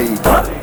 Dale.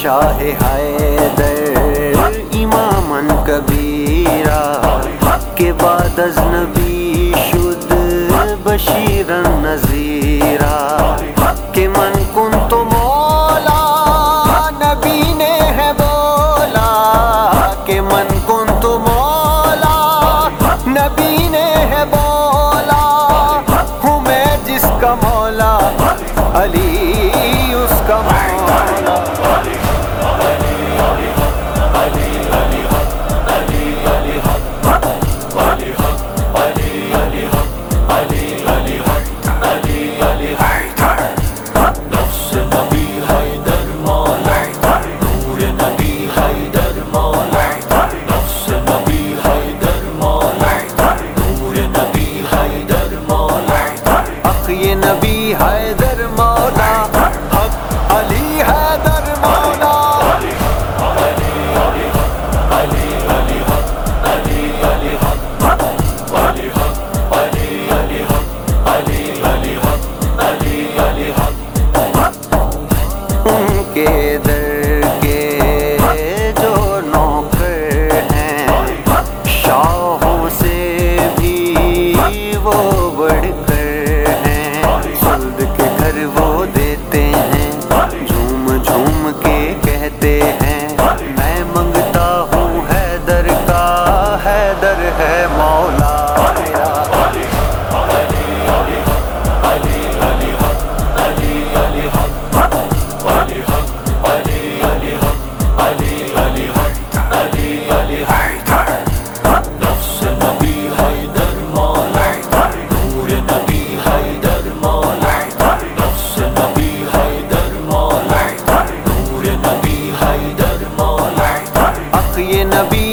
Shah Haider इमामन कबीरा के बाद अजनबी शुद्ध बशीरन नजीरा।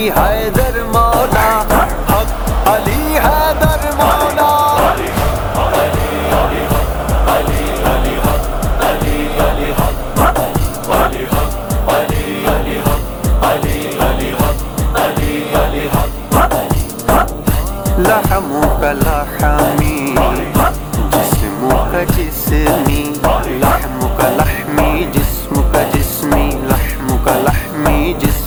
हैदर मौला। हक अली हैदर मौला। जिसमी लहमो का लहमी, जिसम का जिसमी, लहमो का लहमी जिसम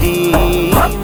भी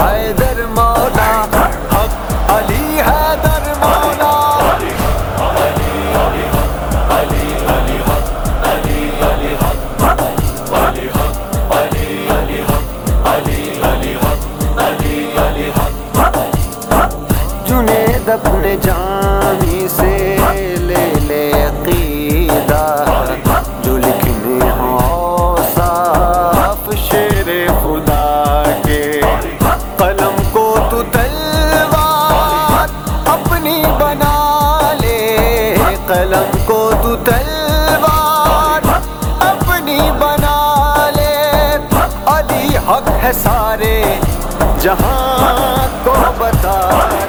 हैदर मौला हक अली हैदर मौला। जुनेद अपने जानी से को तू तलवार अपनी बना ले। अली हक है सारे जहाँ को बता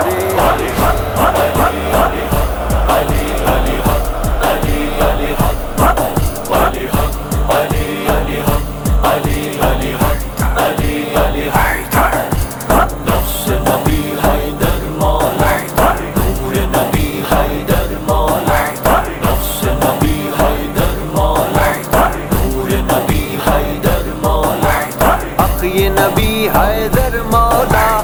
दे। नबी हैदर मौला।